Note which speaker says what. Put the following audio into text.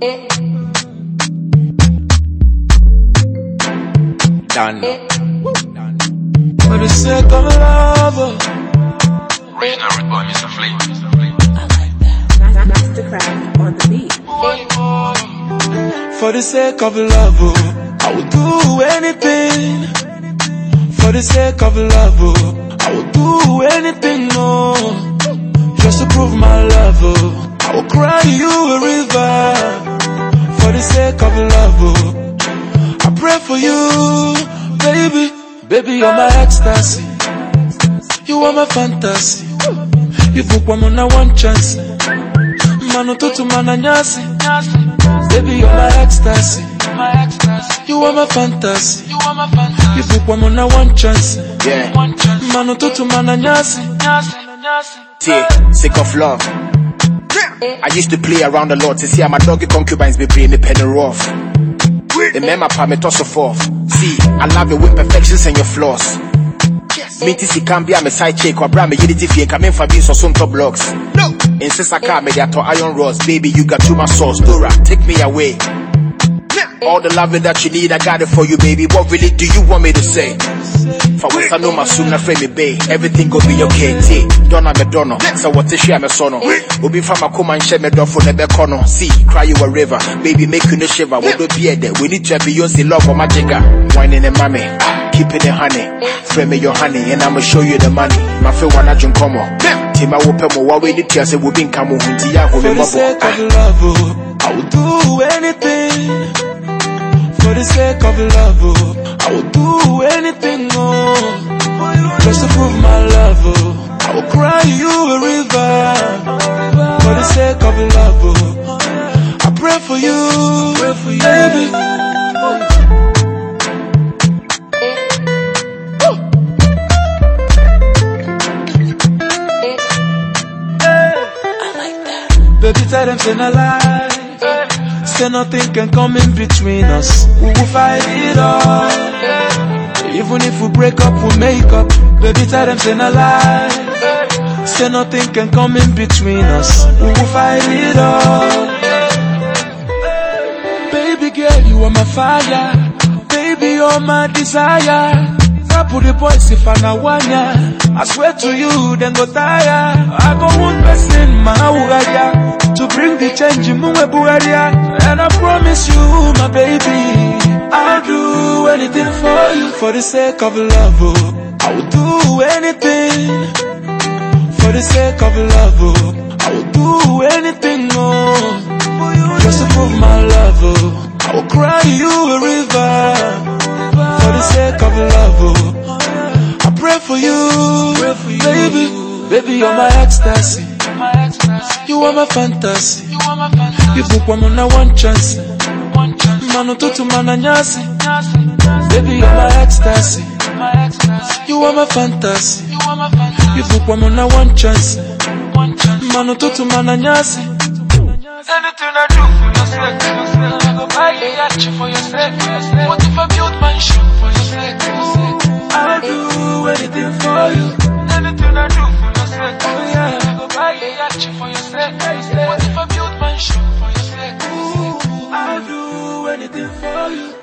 Speaker 1: Eh. Done.
Speaker 2: For the sake of love,
Speaker 3: Original root boy, Mr. Flame.
Speaker 4: Mastercraft on the beat.
Speaker 2: for the sake of love, oh, I would do anything. For the sake of love, oh, I would do anything, oh, just to prove my love, oh. I will cry you baby. Baby, you're my ecstasy. You are my fantasy. You book one on one chance. Mano tutu mana nyasi. Baby, you're my ecstasy. You are my fantasy. You book one on one chance.
Speaker 1: Yeah.
Speaker 2: Mano tutu mana nyasi.
Speaker 1: T, sick of love. I used to play around a lot to see how my doggy concubines be bring me penny rough. The men my me toss off. See, I love your imperfections and your flaws. Me tisi can be a me side chick or brand me unity fee come in for being so some top blocks. No, insist I can't me to iron rods. Baby, you got too much sauce. Dora, take me away. All the loving that you need, I got it for you, baby. What really do you want me to say? For once I know my soon frame me bay, everything gonna be okay. T, donna me dono, so what is share me sono. Ubi from a come and share me door for the becono. See, cry you a river, baby make you no shiver. What do be there? We need to be Beyonce love for my jigger. Whining the mommy, keeping it honey. Frame me your honey, and I'ma show you the money. My feel wanna drink come on. Tima wo pe mo wa we to say we been come on. Hunti ya
Speaker 2: For
Speaker 1: me
Speaker 2: the of
Speaker 1: mabo.
Speaker 2: love, oh, I would do anything. For the sake of love, oh, I would do anything, oh, just to prove my love, oh. I will cry you a river. For the sake of love, oh, I pray for you, baby. I like that. Baby, tell them say no lie. Say nothing can come in between us. We will fight it all. Even if we break up, we make up. Baby, tell them say no lie. Say nothing can come in between us. We will fight it all. Baby girl, you are my fire. Baby, you're my desire. I Put the boys if I na wanya. I swear to you, then go tire. I go one person, my. Change. And I promise you, my baby, I'll do anything for you. For the sake of love, oh, I will do anything. For the sake of love, oh, I will do anything, oh. Just to prove my love, oh. I will cry you a river. For the sake of love, oh. I pray for you, baby. Baby, you're my ecstasy. You are my fantasy. You book one on one chance. Mano tutu mana nyasi. Baby, you're my ecstasy. You are my fantasy. You book one on one chance. Mano tutu mana nyasi.
Speaker 5: Anything I do for your sake, I go buy a yacht for your sake. What if I build mansion for What if I mansion for?
Speaker 2: I'll do anything for you.